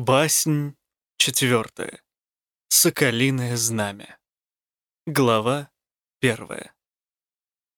Баснь четвертая. Соколиное знамя. Глава первая.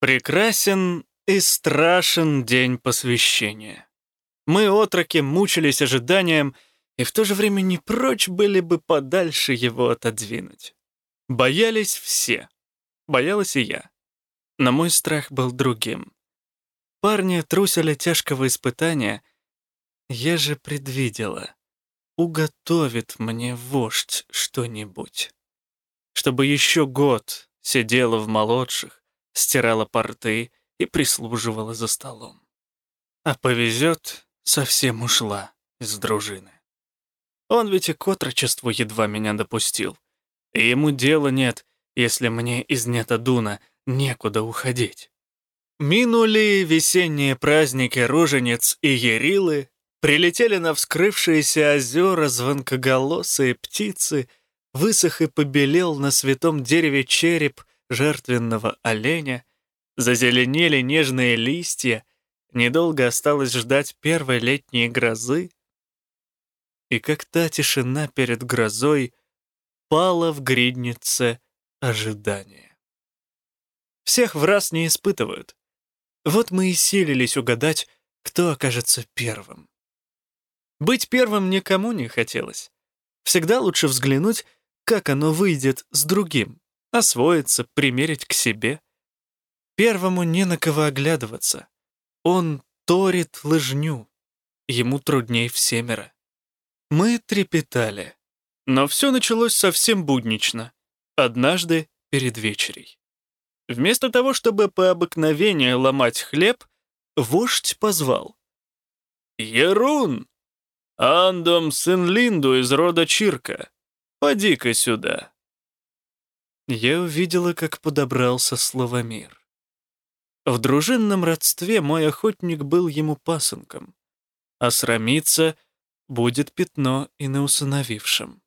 Прекрасен и страшен день посвящения. Мы, отроки, мучились ожиданием и в то же время не прочь были бы подальше его отодвинуть. Боялись все. Боялась и я. Но мой страх был другим. Парни трусили тяжкого испытания. Я же предвидела. Уготовит мне вождь что-нибудь. Чтобы еще год сидела в молодших, стирала порты и прислуживала за столом. А повезет, совсем ушла из дружины. Он ведь и к отрочеству едва меня допустил. И ему дела нет, если мне из Нетадуна некуда уходить. Минули весенние праздники Руженец и Ярилы, прилетели на вскрывшиеся озера звонкоголосые птицы, высох и побелел на святом дереве череп жертвенного оленя, зазеленели нежные листья, недолго осталось ждать первой летней грозы, и как та тишина перед грозой пала в гриднице ожидания. Всех в раз не испытывают. Вот мы и силились угадать, кто окажется первым. Быть первым никому не хотелось. Всегда лучше взглянуть, как оно выйдет с другим, освоиться, примерить к себе. Первому не на кого оглядываться. Он торит лыжню. Ему трудней всемеро. Мы трепетали. Но все началось совсем буднично. Однажды перед вечерей. Вместо того, чтобы по обыкновению ломать хлеб, вождь позвал. «Ерун, Андом сын Линду из рода Чирка, поди-ка сюда». Я увидела, как подобрался Славомир. В дружинном родстве мой охотник был ему пасынком, а срамиться будет пятно и на усыновившем.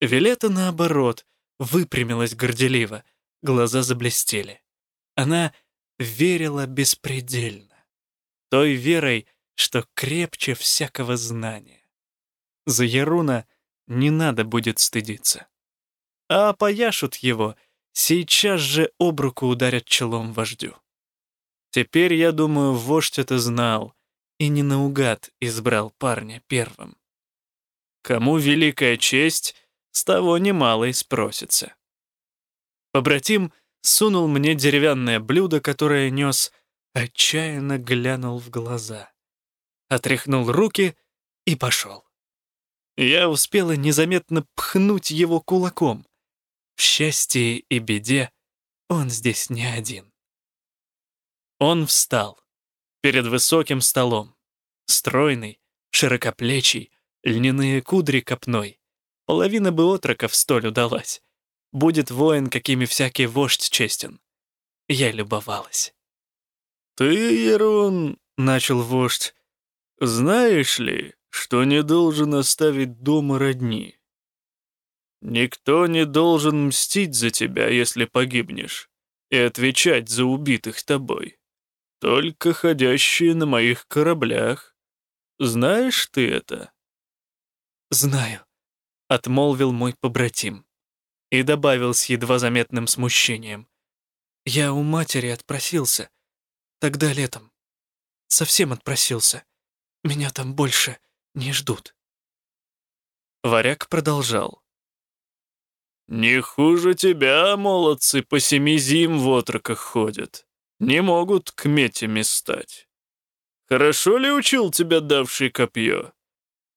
Вилета, наоборот, выпрямилась горделиво, глаза заблестели. Она верила беспредельно. Той верой, что крепче всякого знания. За Яруна не надо будет стыдиться. А опояшут его, сейчас же об руку ударят челом вождю. Теперь, я думаю, вождь это знал и не наугад избрал парня первым. Кому великая честь, с того немало и спросится. Побратим сунул мне деревянное блюдо, которое нес, отчаянно глянул в глаза отряхнул руки и пошел. Я успела незаметно пхнуть его кулаком. В счастье и беде он здесь не один. Он встал перед высоким столом, стройный, широкоплечий, льняные кудри копной. Половина бы отроков столь удалась. Будет воин, какими всякий вождь честен. Я любовалась. «Ты, Ерун, — начал вождь, знаешь ли, что не должен оставить дома родни? Никто не должен мстить за тебя, если погибнешь, и отвечать за убитых тобой. Только ходящие на моих кораблях. Знаешь ты это? Знаю, — отмолвил мой побратим и добавил с едва заметным смущением. Я у матери отпросился. Тогда летом. Совсем отпросился. Меня там больше не ждут. Варяг продолжал. «Не хуже тебя, молодцы, по семи зим в отроках ходят. Не могут к метями стать. Хорошо ли учил тебя давший копье?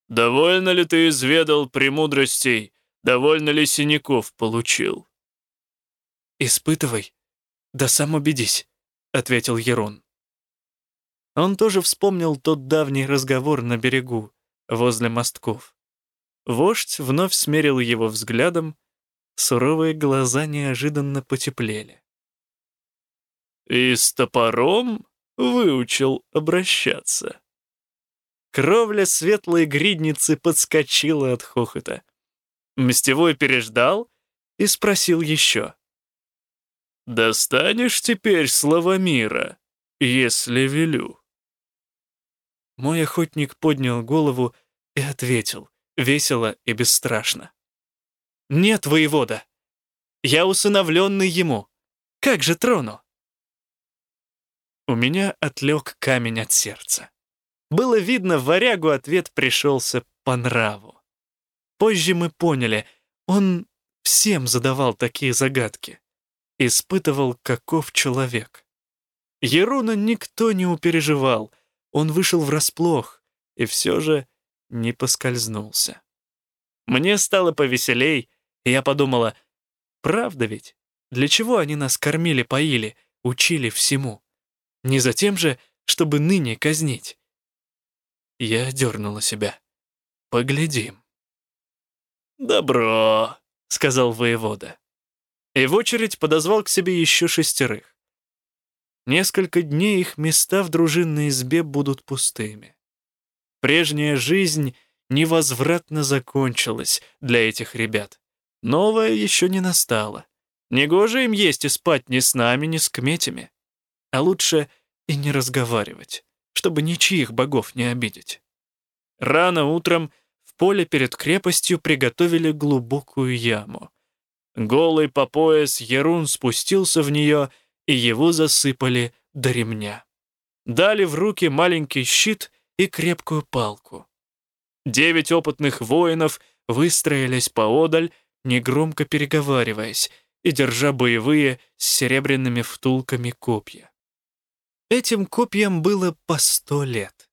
Довольно ли ты изведал премудростей, довольно ли синяков получил?» «Испытывай, да сам убедись», — ответил Ерон. Он тоже вспомнил тот давний разговор на берегу, возле мостков. Вождь вновь смерил его взглядом, суровые глаза неожиданно потеплели. «И с топором выучил обращаться». Кровля светлой гридницы подскочила от хохота. Мстевой переждал и спросил еще. «Достанешь теперь слова мира, если велю?» Мой охотник поднял голову и ответил, весело и бесстрашно. «Нет, воевода, я усыновленный ему. Как же трону?» У меня отлег камень от сердца. Было видно, варягу ответ пришелся по нраву. Позже мы поняли, он всем задавал такие загадки. Испытывал, каков человек. Еруна никто не упереживал, он вышел врасплох и все же не поскользнулся. Мне стало повеселей, и я подумала, правда ведь? Для чего они нас кормили-поили, учили всему? Не за тем же, чтобы ныне казнить. Я дернула себя. Поглядим. «Добро», — сказал воевода. И в очередь подозвал к себе еще шестерых. Несколько дней их места в дружинной избе будут пустыми. Прежняя жизнь невозвратно закончилась для этих ребят. Новая еще не настала. Негоже им есть и спать ни с нами, ни с кметями. А лучше и не разговаривать, чтобы ничьих богов не обидеть. Рано утром в поле перед крепостью приготовили глубокую яму. Голый по пояс Ерун спустился в нее, и его засыпали до ремня. Дали в руки маленький щит и крепкую палку. Девять опытных воинов выстроились поодаль, негромко переговариваясь и держа боевые с серебряными втулками копья. Этим копьям было по сто лет.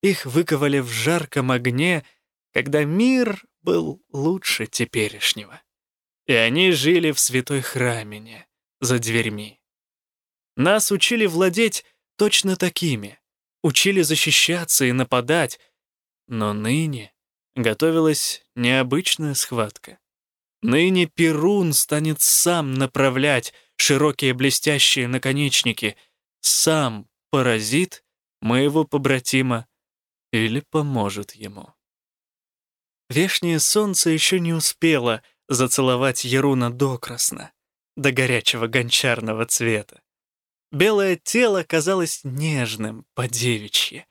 Их выковали в жарком огне, когда мир был лучше теперешнего. И они жили в святой храмине, за дверьми. Нас учили владеть точно такими, учили защищаться и нападать, но ныне готовилась необычная схватка. Ныне Перун станет сам направлять широкие блестящие наконечники, сам поразит моего побратима или поможет ему. Вешнее солнце еще не успело зацеловать Еруна докрасно, до горячего гончарного цвета. Белое тело казалось нежным, по-девичьи.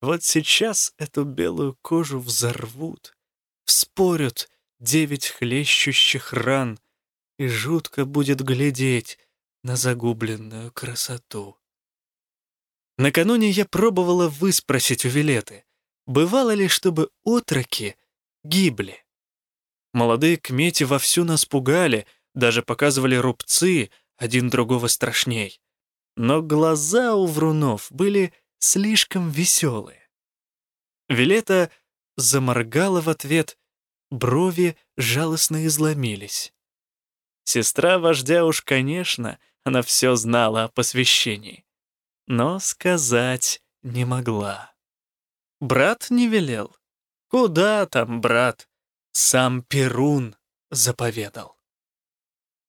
Вот сейчас эту белую кожу взорвут, вспорют девять хлещущих ран, и жутко будет глядеть на загубленную красоту. Накануне я пробовала выспросить у Вилеты, бывало ли, чтобы отроки гибли. Молодые кмети вовсю нас пугали, даже показывали рубцы, один другого страшней но глаза у врунов были слишком веселые. Вилета заморгала в ответ, брови жалостно изломились. Сестра вождя уж, конечно, она все знала о посвящении, но сказать не могла. Брат не велел. Куда там, брат? Сам Перун заповедал.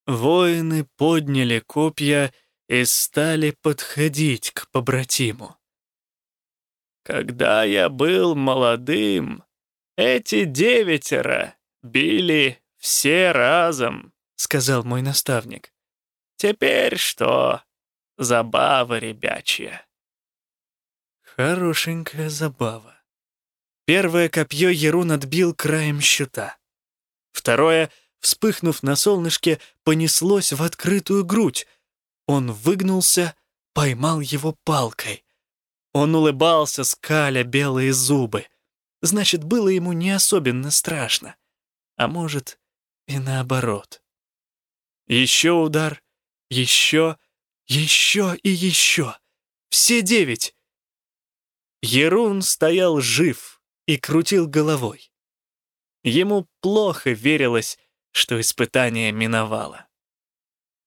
Воины подняли копья и стали подходить к побратиму. Когда я был молодым, эти девятеро били все разом, сказал мой наставник. Теперь что? Забава ребячья. Хорошенькая забава. Первое копье Ерун отбил краем щита. Второе, вспыхнув на солнышке, понеслось в открытую грудь, он выгнулся, поймал его палкой. Он улыбался, скаля белые зубы. Значит, было ему не особенно страшно. А может, и наоборот. Еще удар, еще, еще и еще. Все девять. Ерун стоял жив и крутил головой. Ему плохо верилось, что испытание миновало.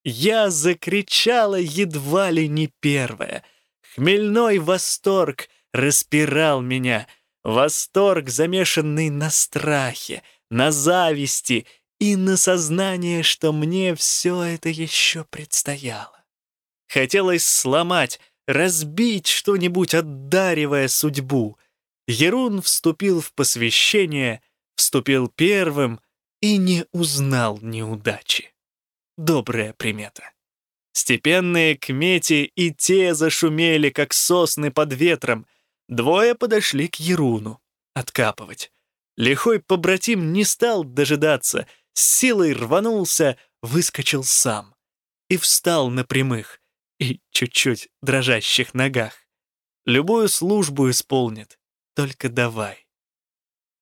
Я закричала едва ли не первая. Хмельной восторг распирал меня. Восторг, замешанный на страхе, на зависти и на сознание, что мне все это еще предстояло. Хотелось сломать, разбить что-нибудь, отдаривая судьбу. Ерун вступил в посвящение, вступил первым и не узнал неудачи добрая примета. Степенные кмети и те зашумели, как сосны под ветром. Двое подошли к Еруну откапывать. Лихой побратим не стал дожидаться, с силой рванулся, выскочил сам и встал на прямых и чуть-чуть дрожащих ногах. Любую службу исполнит, только давай.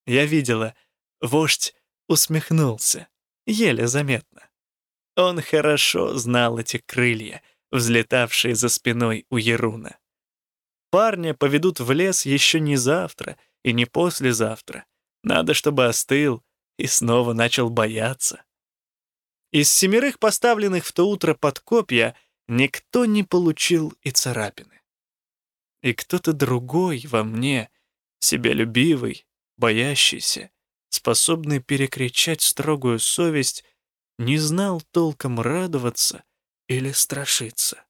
Я видела, вождь усмехнулся, еле заметно. Он хорошо знал эти крылья, взлетавшие за спиной у Еруна. Парня поведут в лес еще не завтра и не послезавтра. Надо, чтобы остыл и снова начал бояться. Из семерых поставленных в то утро под копья никто не получил и царапины. И кто-то другой во мне, себялюбивый, боящийся, способный перекричать строгую совесть, не знал толком радоваться или страшиться.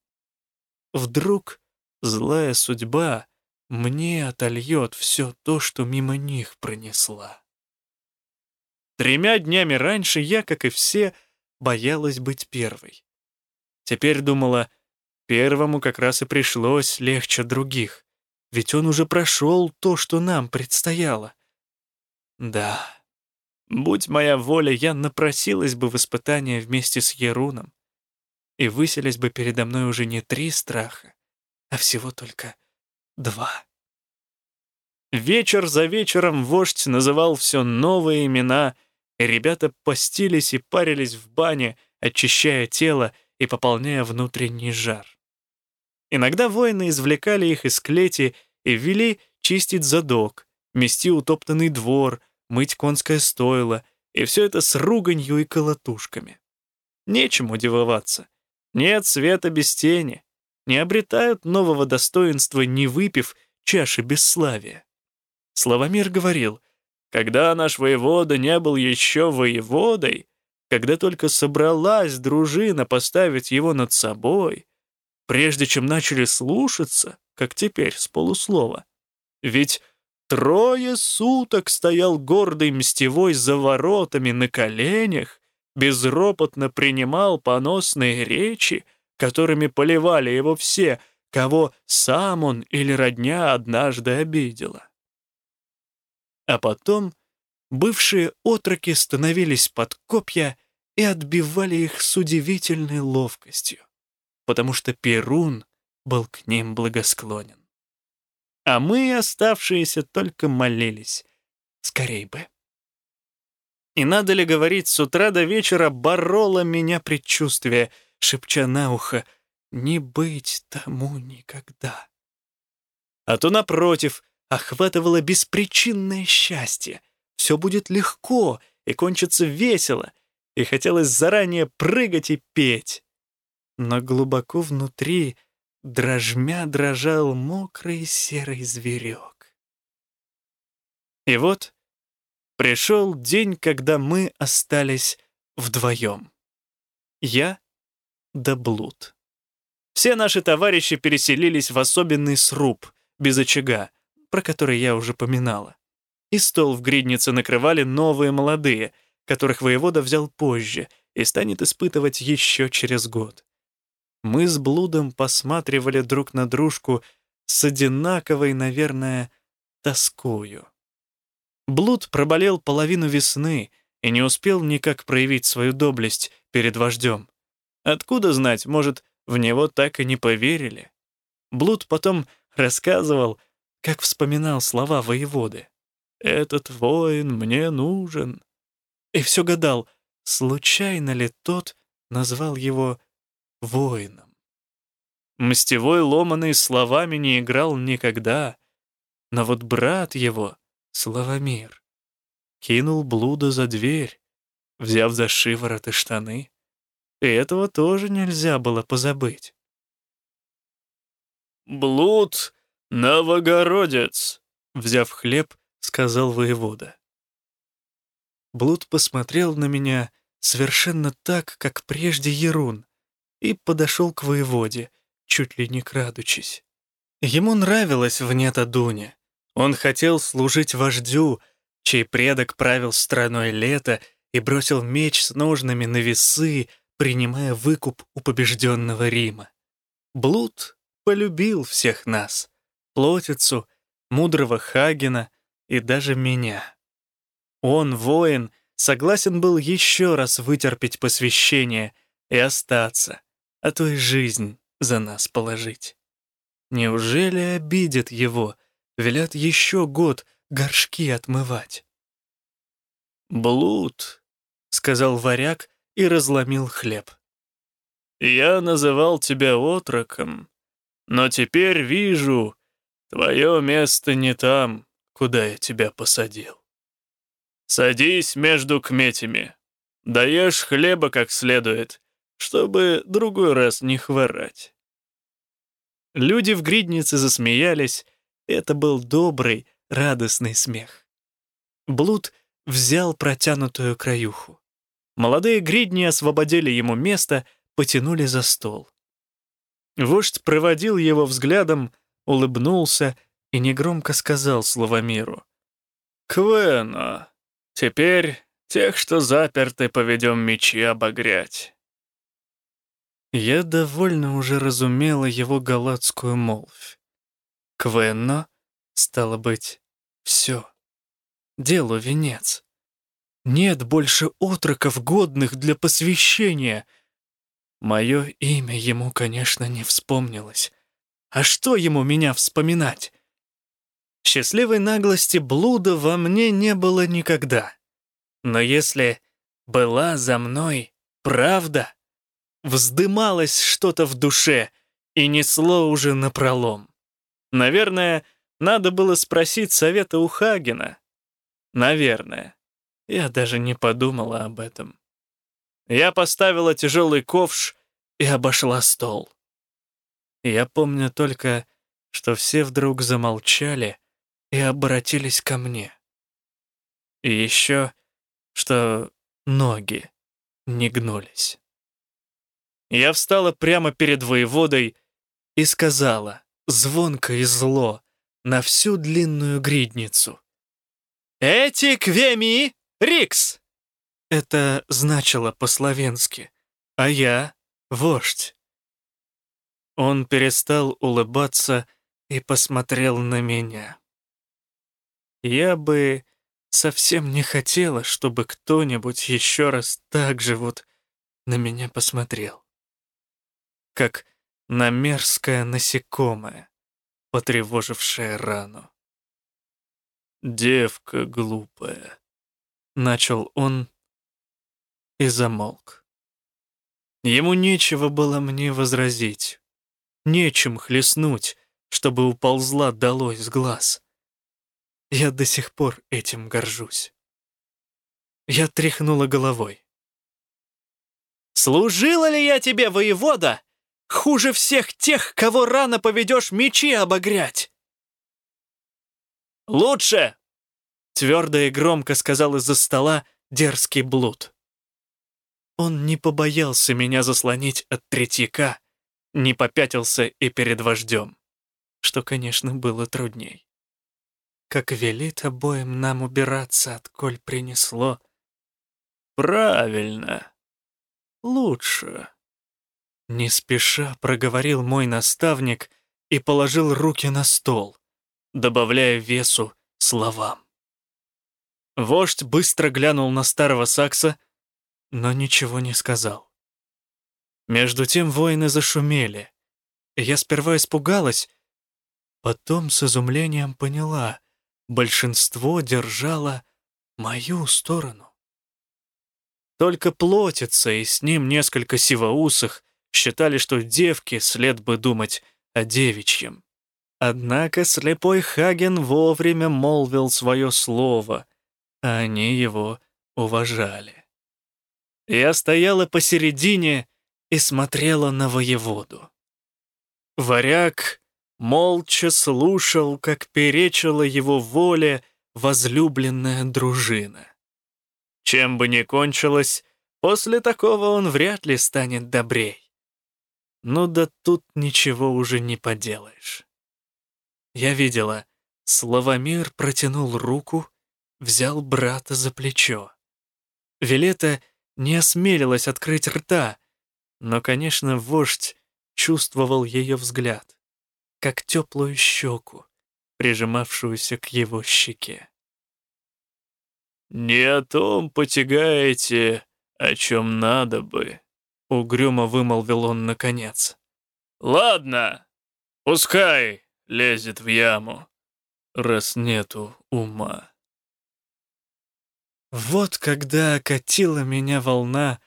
Вдруг злая судьба мне отольет все то, что мимо них пронесла. Тремя днями раньше я, как и все, боялась быть первой. Теперь думала, первому как раз и пришлось легче других, ведь он уже прошел то, что нам предстояло. Да, будь моя воля, я напросилась бы в испытание вместе с Еруном, и выселись бы передо мной уже не три страха, а всего только два. Вечер за вечером вождь называл все новые имена, и ребята постились и парились в бане, очищая тело и пополняя внутренний жар. Иногда воины извлекали их из клети и вели чистить задок, мести утоптанный двор, мыть конское стойло, и все это с руганью и колотушками. Нечему дивоваться. Нет света без тени. Не обретают нового достоинства, не выпив чаши бесславия. Славомир говорил, когда наш воевода не был еще воеводой, когда только собралась дружина поставить его над собой, прежде чем начали слушаться, как теперь с полуслова. Ведь трое суток стоял гордый мстевой за воротами на коленях, безропотно принимал поносные речи, которыми поливали его все, кого сам он или родня однажды обидела. А потом бывшие отроки становились под копья и отбивали их с удивительной ловкостью, потому что Перун был к ним благосклонен. А мы, оставшиеся, только молились. Скорей бы. И надо ли говорить, с утра до вечера бороло меня предчувствие, шепча на ухо, не быть тому никогда. А то, напротив, охватывало беспричинное счастье. Все будет легко и кончится весело, и хотелось заранее прыгать и петь. Но глубоко внутри дрожмя дрожал мокрый серый зверек. И вот пришел день, когда мы остались вдвоем. Я да Блуд. Все наши товарищи переселились в особенный сруб, без очага, про который я уже поминала. И стол в гриднице накрывали новые молодые, которых воевода взял позже и станет испытывать еще через год. Мы с Блудом посматривали друг на дружку с одинаковой, наверное, тоскою. Блуд проболел половину весны и не успел никак проявить свою доблесть перед вождем. Откуда знать, может, в него так и не поверили? Блуд потом рассказывал, как вспоминал слова воеводы. «Этот воин мне нужен». И все гадал, случайно ли тот назвал его воином. Мстевой ломаный словами не играл никогда, но вот брат его, Славомир, кинул блуда за дверь, взяв за шиворот и штаны. И этого тоже нельзя было позабыть. «Блуд «Новогородец!» — взяв хлеб, сказал воевода. Блуд посмотрел на меня совершенно так, как прежде Ерун, и подошел к воеводе, чуть ли не крадучись. Ему нравилось в Нетадуне. Он хотел служить вождю, чей предок правил страной лета и бросил меч с ножными на весы, принимая выкуп у побежденного Рима. Блуд полюбил всех нас — Плотицу, мудрого Хагена и даже меня. Он, воин, согласен был еще раз вытерпеть посвящение и остаться, а то и жизнь за нас положить. Неужели обидят его, велят еще год горшки отмывать? «Блуд», — сказал варяг и разломил хлеб. «Я называл тебя отроком, но теперь вижу, твое место не там, куда я тебя посадил. Садись между кметями, даешь хлеба как следует, чтобы другой раз не хворать». Люди в гриднице засмеялись, это был добрый, радостный смех. Блуд взял протянутую краюху. Молодые гридни освободили ему место, потянули за стол. Вождь проводил его взглядом, улыбнулся и негромко сказал Славомиру. «Квена, теперь тех, что заперты, поведем мечи обогрять. Я довольно уже разумела его галатскую молвь. Квенно, стало быть, все. Делу венец. Нет больше отроков, годных для посвящения. Мое имя ему, конечно, не вспомнилось. А что ему меня вспоминать? Счастливой наглости блуда во мне не было никогда. Но если была за мной правда, вздымалось что-то в душе и несло уже напролом. Наверное, надо было спросить совета у Хагена. Наверное. Я даже не подумала об этом. Я поставила тяжелый ковш и обошла стол. Я помню только, что все вдруг замолчали и обратились ко мне. И еще, что ноги не гнулись. Я встала прямо перед воеводой и сказала, звонко и зло, на всю длинную гридницу. «Эти квеми Рикс!» Это значило по-словенски, а я — вождь. Он перестал улыбаться и посмотрел на меня. Я бы совсем не хотела, чтобы кто-нибудь еще раз так же вот на меня посмотрел как на мерзкое насекомое, потревожившее рану. «Девка глупая», — начал он и замолк. Ему нечего было мне возразить, нечем хлестнуть, чтобы уползла долой с глаз. Я до сих пор этим горжусь. Я тряхнула головой. «Служила ли я тебе, воевода?» Хуже всех тех, кого рано поведешь мечи обогрять. «Лучше!» — твердо и громко сказал из-за стола дерзкий блуд. Он не побоялся меня заслонить от третьяка, не попятился и перед вождем, что, конечно, было трудней. Как велит обоим нам убираться, отколь принесло. Правильно. Лучше. Не спеша проговорил мой наставник и положил руки на стол, добавляя весу словам. Вождь быстро глянул на старого сакса, но ничего не сказал. Между тем воины зашумели. Я сперва испугалась, потом с изумлением поняла, большинство держало мою сторону. Только плотится, и с ним несколько сивоусых, считали, что девки след бы думать о девичьем. Однако слепой Хаген вовремя молвил свое слово, а они его уважали. Я стояла посередине и смотрела на воеводу. Варяг молча слушал, как перечила его воле возлюбленная дружина. Чем бы ни кончилось, после такого он вряд ли станет добрей. Ну да тут ничего уже не поделаешь. Я видела, Славомир протянул руку, взял брата за плечо. Вилета не осмелилась открыть рта, но, конечно, вождь чувствовал ее взгляд, как теплую щеку, прижимавшуюся к его щеке. «Не о том потягаете, о чем надо бы», — угрюмо вымолвил он наконец. «Ладно, пускай лезет в яму, раз нету ума». Вот когда окатила меня волна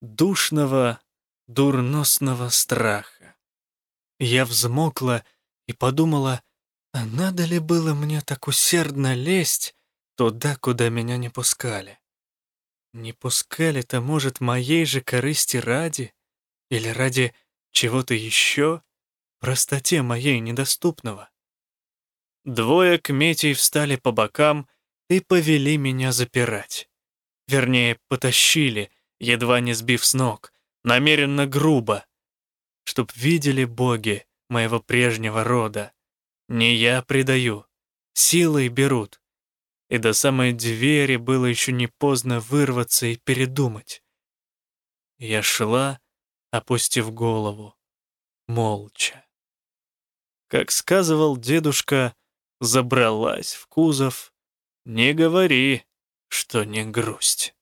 душного, дурносного страха. Я взмокла и подумала, а надо ли было мне так усердно лезть туда, куда меня не пускали? Не пускали-то, может, моей же корысти ради? Или ради чего-то еще? Простоте моей недоступного. Двое кметей встали по бокам и повели меня запирать. Вернее, потащили, едва не сбив с ног, намеренно грубо, чтоб видели боги моего прежнего рода. Не я предаю, силой берут. И до самой двери было еще не поздно вырваться и передумать. Я шла, опустив голову, молча. Как сказывал дедушка, забралась в кузов. Не говори, что не грусть.